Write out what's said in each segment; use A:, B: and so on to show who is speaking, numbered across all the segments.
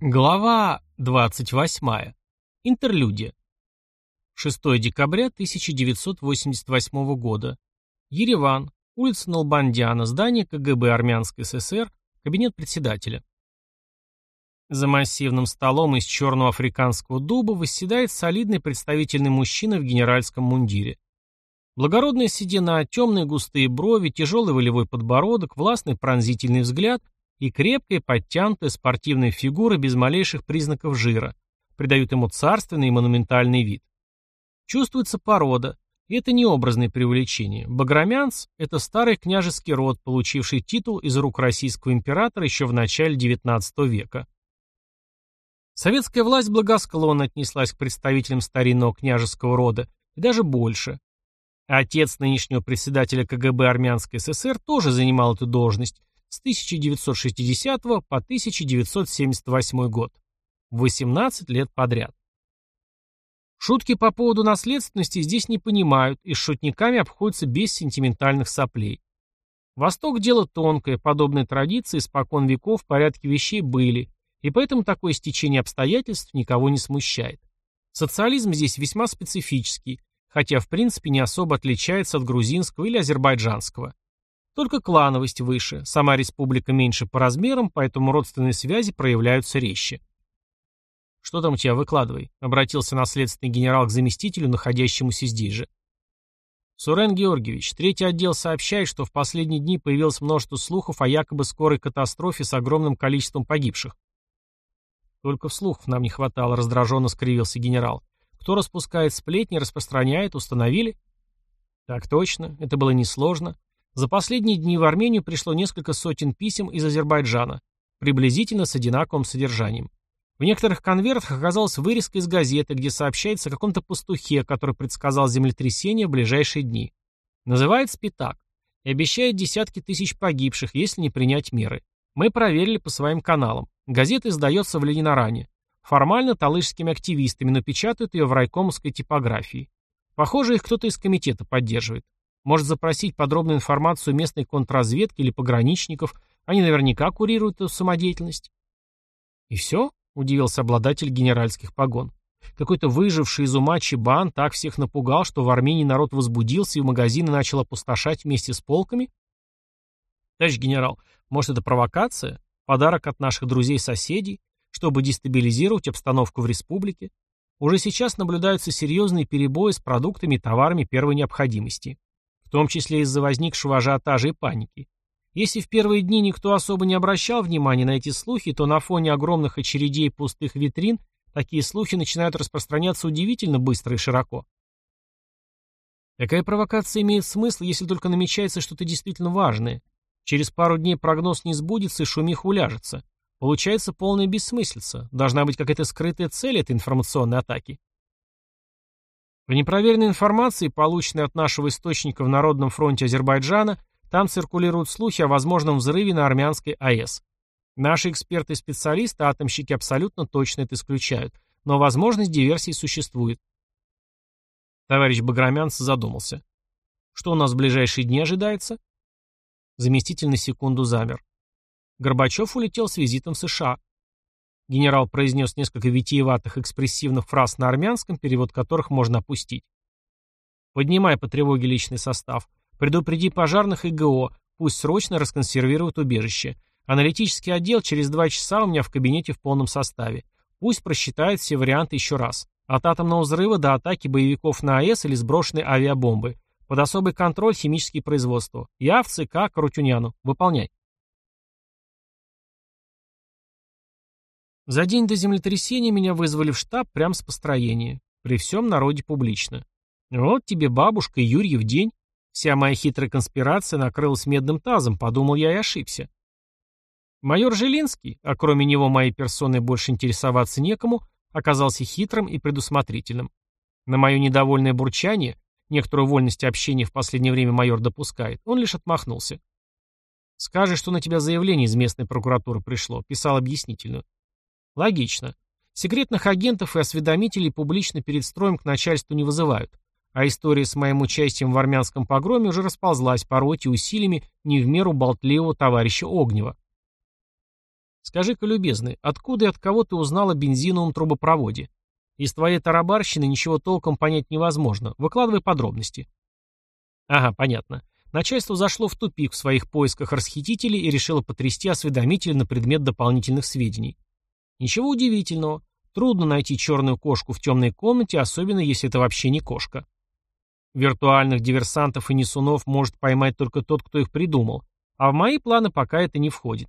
A: Глава 28. Интерлюдия. 6 декабря 1988 года. Ереван. Улица Налбандяна. Здание КГБ Армянской ССР. Кабинет председателя. За массивным столом из черного африканского дуба восседает солидный представительный мужчина в генеральском мундире. Благородная седина, темные густые брови, тяжелый волевой подбородок, властный пронзительный взгляд – и крепкая, подтянутая спортивная фигура без малейших признаков жира придают ему царственный и монументальный вид. Чувствуется порода, и это не образное преувеличение. Баграмянц – это старый княжеский род, получивший титул из рук российского императора еще в начале XIX века. Советская власть благосклонно отнеслась к представителям старинного княжеского рода, и даже больше. Отец нынешнего председателя КГБ Армянской ССР тоже занимал эту должность, с 1960 по 1978 год. 18 лет подряд. Шутки по поводу наследственности здесь не понимают и с шутниками обходятся без сентиментальных соплей. Восток – дело тонкое, подобные традиции спокон веков в порядке вещей были, и поэтому такое стечение обстоятельств никого не смущает. Социализм здесь весьма специфический, хотя в принципе не особо отличается от грузинского или азербайджанского. Только клановость выше, сама республика меньше по размерам, поэтому родственные связи проявляются резче. «Что там у тебя, выкладывай?» — обратился наследственный генерал к заместителю, находящемуся здесь же. «Сурен Георгиевич, третий отдел сообщает, что в последние дни появилось множество слухов о якобы скорой катастрофе с огромным количеством погибших». «Только вслух нам не хватало», — раздраженно скривился генерал. «Кто распускает сплетни, распространяет, установили?» «Так точно, это было несложно. За последние дни в Армению пришло несколько сотен писем из Азербайджана, приблизительно с одинаковым содержанием. В некоторых конвертах оказалась вырезка из газеты, где сообщается о каком-то пастухе, который предсказал землетрясение в ближайшие дни. Называет Спитак и обещает десятки тысяч погибших, если не принять меры. Мы проверили по своим каналам. Газета издается в Ленинаране. Формально талышскими активистами, но печатают ее в райкомовской типографии. Похоже, их кто-то из комитета поддерживает. Может запросить подробную информацию местной контрразведки или пограничников. Они наверняка курируют эту самодеятельность. И все? Удивился обладатель генеральских погон. Какой-то выживший из ума чебан так всех напугал, что в Армении народ возбудился и магазины начал опустошать вместе с полками? Товарищ генерал, может это провокация? Подарок от наших друзей-соседей, чтобы дестабилизировать обстановку в республике? Уже сейчас наблюдаются серьезные перебои с продуктами и товарами первой необходимости в том числе из-за возникшего ажиотажа и паники. Если в первые дни никто особо не обращал внимания на эти слухи, то на фоне огромных очередей пустых витрин такие слухи начинают распространяться удивительно быстро и широко. Такая провокация имеет смысл, если только намечается что-то действительно важное. Через пару дней прогноз не сбудется и шумих уляжется. Получается полная бессмыслица. Должна быть какая-то скрытая цель этой информационной атаки. По непроверенной информации, полученной от нашего источника в Народном фронте Азербайджана, там циркулируют слухи о возможном взрыве на армянской АЭС. Наши эксперты и специалисты, атомщики абсолютно точно это исключают, но возможность диверсии существует. Товарищ Баграмянц задумался. Что у нас в ближайшие дни ожидается? Заместитель на секунду замер. Горбачев улетел с визитом в США. Генерал произнес несколько витиеватых экспрессивных фраз на армянском, перевод которых можно опустить. «Поднимай по тревоге личный состав. Предупреди пожарных и ГО. Пусть срочно расконсервируют убежище. Аналитический отдел через два часа у меня в кабинете в полном составе. Пусть просчитает все варианты еще раз. От атомного взрыва до атаки боевиков на АЭС или сброшенной авиабомбы. Под особый контроль химические производства. Я в ЦК Крутюняну. Выполняй. За день до землетрясения меня вызвали в штаб прямо с построения. При всем народе публично. Вот тебе бабушка и Юрьев день. Вся моя хитрая конспирация накрылась медным тазом, подумал я и ошибся. Майор Жилинский, а кроме него моей персоной больше интересоваться некому, оказался хитрым и предусмотрительным. На мое недовольное бурчание, некоторую вольность общения в последнее время майор допускает, он лишь отмахнулся. «Скажи, что на тебя заявление из местной прокуратуры пришло», писал объяснительную. Логично. Секретных агентов и осведомителей публично перед строем к начальству не вызывают. А история с моим участием в армянском погроме уже расползлась по роте усилиями не в меру болтливого товарища Огнева. Скажи-ка, любезный, откуда и от кого ты узнал о бензиновом трубопроводе? Из твоей тарабарщины ничего толком понять невозможно. Выкладывай подробности. Ага, понятно. Начальство зашло в тупик в своих поисках расхитителей и решило потрясти осведомителя на предмет дополнительных сведений. Ничего удивительного. Трудно найти черную кошку в темной комнате, особенно если это вообще не кошка. Виртуальных диверсантов и несунов может поймать только тот, кто их придумал, а в мои планы пока это не входит.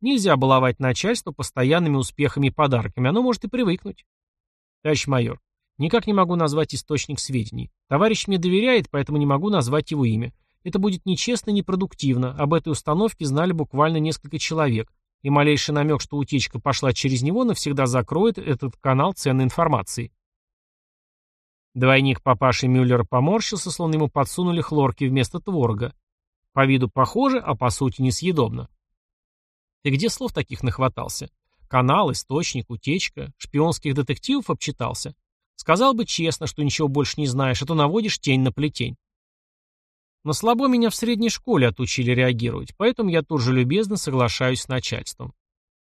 A: Нельзя баловать начальство постоянными успехами и подарками, оно может и привыкнуть. Товарищ майор, никак не могу назвать источник сведений. Товарищ мне доверяет, поэтому не могу назвать его имя. Это будет нечестно и непродуктивно. Об этой установке знали буквально несколько человек, и малейший намек, что утечка пошла через него, навсегда закроет этот канал ценной информации. Двойник папаши Мюллера поморщился, словно ему подсунули хлорки вместо творога. По виду похоже, а по сути несъедобно. Ты где слов таких нахватался? Канал, источник, утечка, шпионских детективов обчитался. Сказал бы честно, что ничего больше не знаешь, а то наводишь тень на плетень. Но слабо меня в средней школе отучили реагировать, поэтому я тут же любезно соглашаюсь с начальством.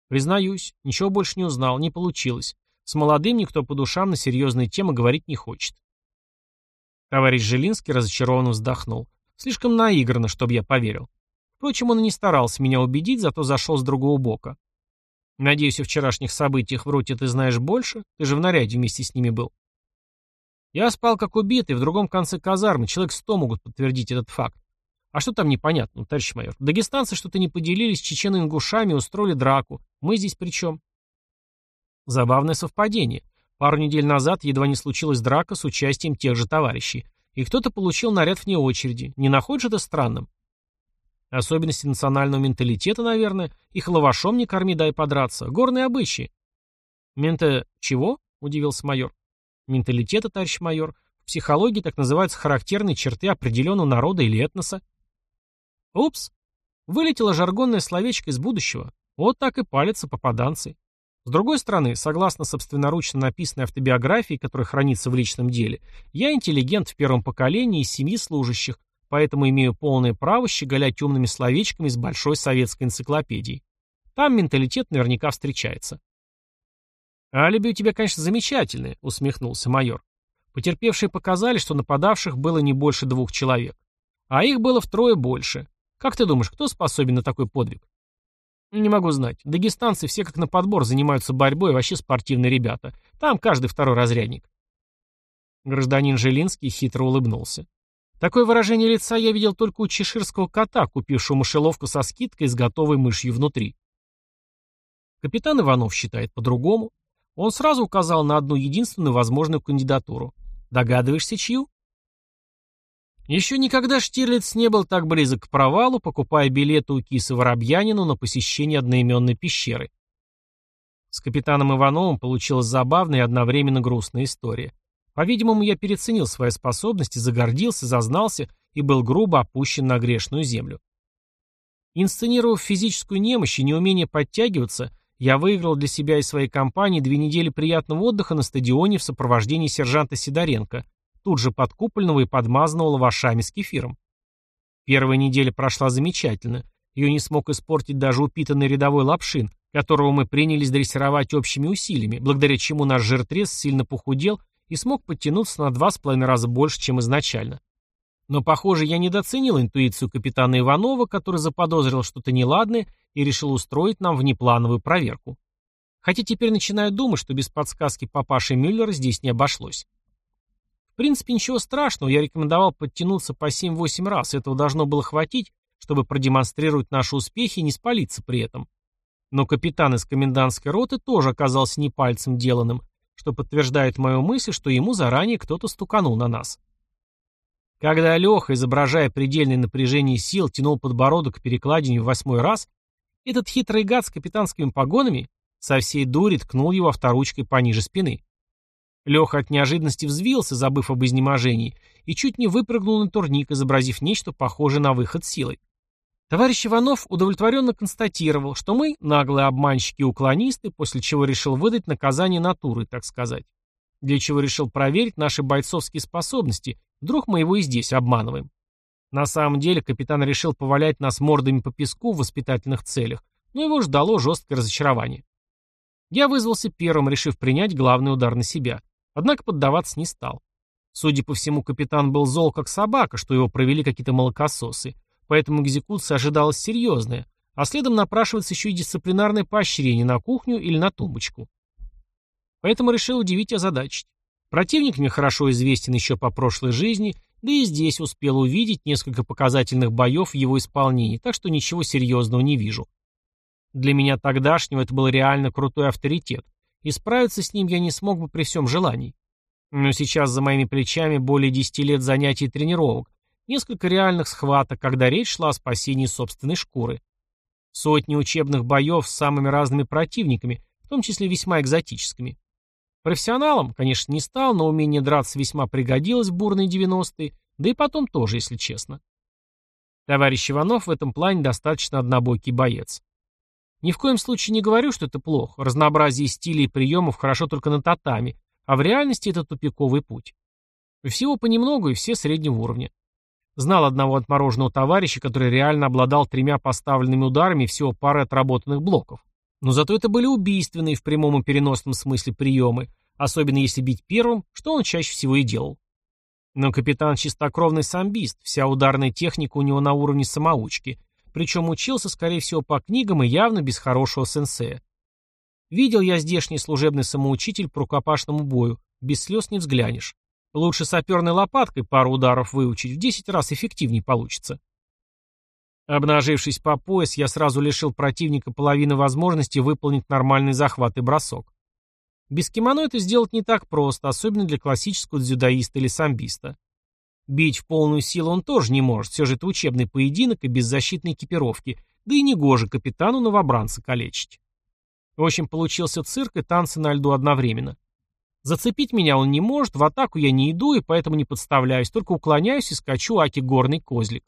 A: Признаюсь, ничего больше не узнал, не получилось. С молодым никто по душам на серьезные темы говорить не хочет. Товарищ Жилинский разочарованно вздохнул. Слишком наигранно, чтобы я поверил. Впрочем, он и не старался меня убедить, зато зашел с другого бока. Надеюсь, о вчерашних событиях в роте ты знаешь больше? Ты же в наряде вместе с ними был. Я спал как убитый, в другом конце казармы, человек сто могут подтвердить этот факт. А что там непонятно, товарищ майор? Дагестанцы что-то не поделились, чечено-ингушами устроили драку. Мы здесь при чем? Забавное совпадение. Пару недель назад едва не случилась драка с участием тех же товарищей. И кто-то получил наряд вне очереди. Не находишь это странным? Особенности национального менталитета, наверное. Их лавашом не корми, дай подраться. Горные обычаи. Мента... чего? Удивился майор. Менталитета, товарищ майор. В психологии так называются характерные черты определенного народа или этноса. Упс. Вылетело жаргонное словечко из будущего. Вот так и палятся попаданцы. С другой стороны, согласно собственноручно написанной автобиографии, которая хранится в личном деле, я интеллигент в первом поколении из семьи служащих, поэтому имею полное право щеголять умными словечками из большой советской энциклопедии. Там менталитет наверняка встречается. «Алиби у тебя, конечно, замечательное», — усмехнулся майор. Потерпевшие показали, что нападавших было не больше двух человек. А их было втрое больше. Как ты думаешь, кто способен на такой подвиг? Не могу знать. Дагестанцы все как на подбор занимаются борьбой, вообще спортивные ребята. Там каждый второй разрядник. Гражданин Жилинский хитро улыбнулся. Такое выражение лица я видел только у чеширского кота, купившего мышеловку со скидкой с готовой мышью внутри. Капитан Иванов считает по-другому. Он сразу указал на одну единственную возможную кандидатуру. Догадываешься, чью? Еще никогда Штирлиц не был так близок к провалу, покупая билеты у Кисы Воробьянину на посещение одноименной пещеры. С капитаном Ивановым получилась забавная и одновременно грустная история. По-видимому, я переоценил свои способности, загордился, зазнался и был грубо опущен на грешную землю. Инсценировав физическую немощь и неумение подтягиваться, я выиграл для себя и своей компании две недели приятного отдыха на стадионе в сопровождении сержанта Сидоренко, тут же подкупленного и подмазанного лавашами с кефиром. Первая неделя прошла замечательно. Ее не смог испортить даже упитанный рядовой лапшин, которого мы принялись дрессировать общими усилиями, благодаря чему наш жиртрез сильно похудел и смог подтянуться на два с половиной раза больше, чем изначально. Но, похоже, я недооценил интуицию капитана Иванова, который заподозрил что-то неладное и решил устроить нам внеплановую проверку. Хотя теперь начинаю думать, что без подсказки папаши Мюллера здесь не обошлось. В принципе, ничего страшного, я рекомендовал подтянуться по 7-8 раз, этого должно было хватить, чтобы продемонстрировать наши успехи и не спалиться при этом. Но капитан из комендантской роты тоже оказался не пальцем деланным, что подтверждает мою мысль, что ему заранее кто-то стуканул на нас. Когда Леха, изображая предельное напряжение сил, тянул подбородок к перекладине в восьмой раз, этот хитрый гад с капитанскими погонами со всей дури ткнул его авторучкой пониже спины. Леха от неожиданности взвился, забыв об изнеможении, и чуть не выпрыгнул на турник, изобразив нечто похожее на выход силой. Товарищ Иванов удовлетворенно констатировал, что мы наглые обманщики и уклонисты, после чего решил выдать наказание натуры, так сказать. Для чего решил проверить наши бойцовские способности, вдруг мы его и здесь обманываем. На самом деле капитан решил повалять нас мордами по песку в воспитательных целях, но его ждало жесткое разочарование. Я вызвался первым, решив принять главный удар на себя. Однако поддаваться не стал. Судя по всему, капитан был зол как собака, что его провели какие-то молокососы, поэтому экзекуция ожидалась серьезная, а следом напрашивается еще и дисциплинарное поощрение на кухню или на тумбочку. Поэтому решил удивить и озадачить. Противник мне хорошо известен еще по прошлой жизни, да и здесь успел увидеть несколько показательных боев в его исполнении, так что ничего серьезного не вижу. Для меня тогдашнего это был реально крутой авторитет, и справиться с ним я не смог бы при всем желании. Но сейчас за моими плечами более 10 лет занятий и тренировок, несколько реальных схваток, когда речь шла о спасении собственной шкуры. Сотни учебных боев с самыми разными противниками, в том числе весьма экзотическими. Профессионалом, конечно, не стал, но умение драться весьма пригодилось в бурные 90-е, да и потом тоже, если честно. Товарищ Иванов в этом плане достаточно однобокий боец. Ни в коем случае не говорю, что это плохо. Разнообразие стилей и приемов хорошо только на татами, а в реальности это тупиковый путь. И всего понемногу и все среднего уровня. Знал одного отмороженного товарища, который реально обладал тремя поставленными ударами всего парой отработанных блоков. Но зато это были убийственные в прямом и переносном смысле приемы, особенно если бить первым, что он чаще всего и делал. Но капитан чистокровный самбист, вся ударная техника у него на уровне самоучки, причем учился, скорее всего, по книгам и явно без хорошего сенсея. Видел я здешний служебный самоучитель по рукопашному бою, без слез не взглянешь. Лучше саперной лопаткой пару ударов выучить, в 10 раз эффективнее получится. Обнажившись по пояс, я сразу лишил противника половины возможности выполнить нормальный захват и бросок. Без кимоно это сделать не так просто, особенно для классического дзюдоиста или самбиста. Бить в полную силу он тоже не может, все же это учебный поединок и без защитной экипировки, да и не гоже капитану новобранца калечить. В общем, получился цирк и танцы на льду одновременно. Зацепить меня он не может, в атаку я не иду и поэтому не подставляюсь, только уклоняюсь и скачу аки горный козлик.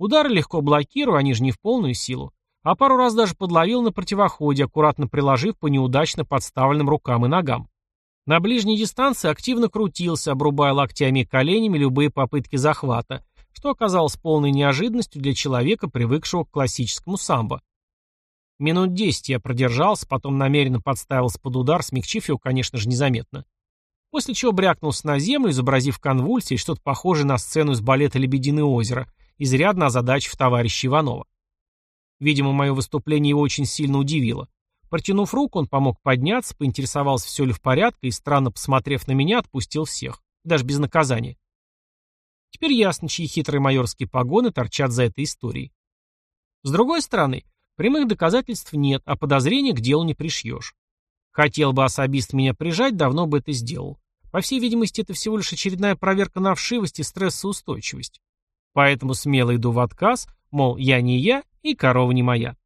A: Удары легко блокирую, они же не в полную силу. А пару раз даже подловил на противоходе, аккуратно приложив по неудачно подставленным рукам и ногам. На ближней дистанции активно крутился, обрубая локтями и коленями любые попытки захвата, что оказалось полной неожиданностью для человека, привыкшего к классическому самбо. Минут десять я продержался, потом намеренно подставился под удар, смягчив его, конечно же, незаметно. После чего брякнулся на землю, изобразив конвульсии, что-то похожее на сцену из балета «Лебединое озеро», изрядно озадачив товарища Иванова. Видимо, мое выступление его очень сильно удивило. Протянув руку, он помог подняться, поинтересовался, все ли в порядке, и, странно посмотрев на меня, отпустил всех. Даже без наказания. Теперь ясно, чьи хитрые майорские погоны торчат за этой историей. С другой стороны, Прямых доказательств нет, а подозрения к делу не пришьешь. Хотел бы особист меня прижать, давно бы это сделал. По всей видимости, это всего лишь очередная проверка на вшивость и стрессоустойчивость. Поэтому смело иду в отказ, мол, я не я и корова не моя.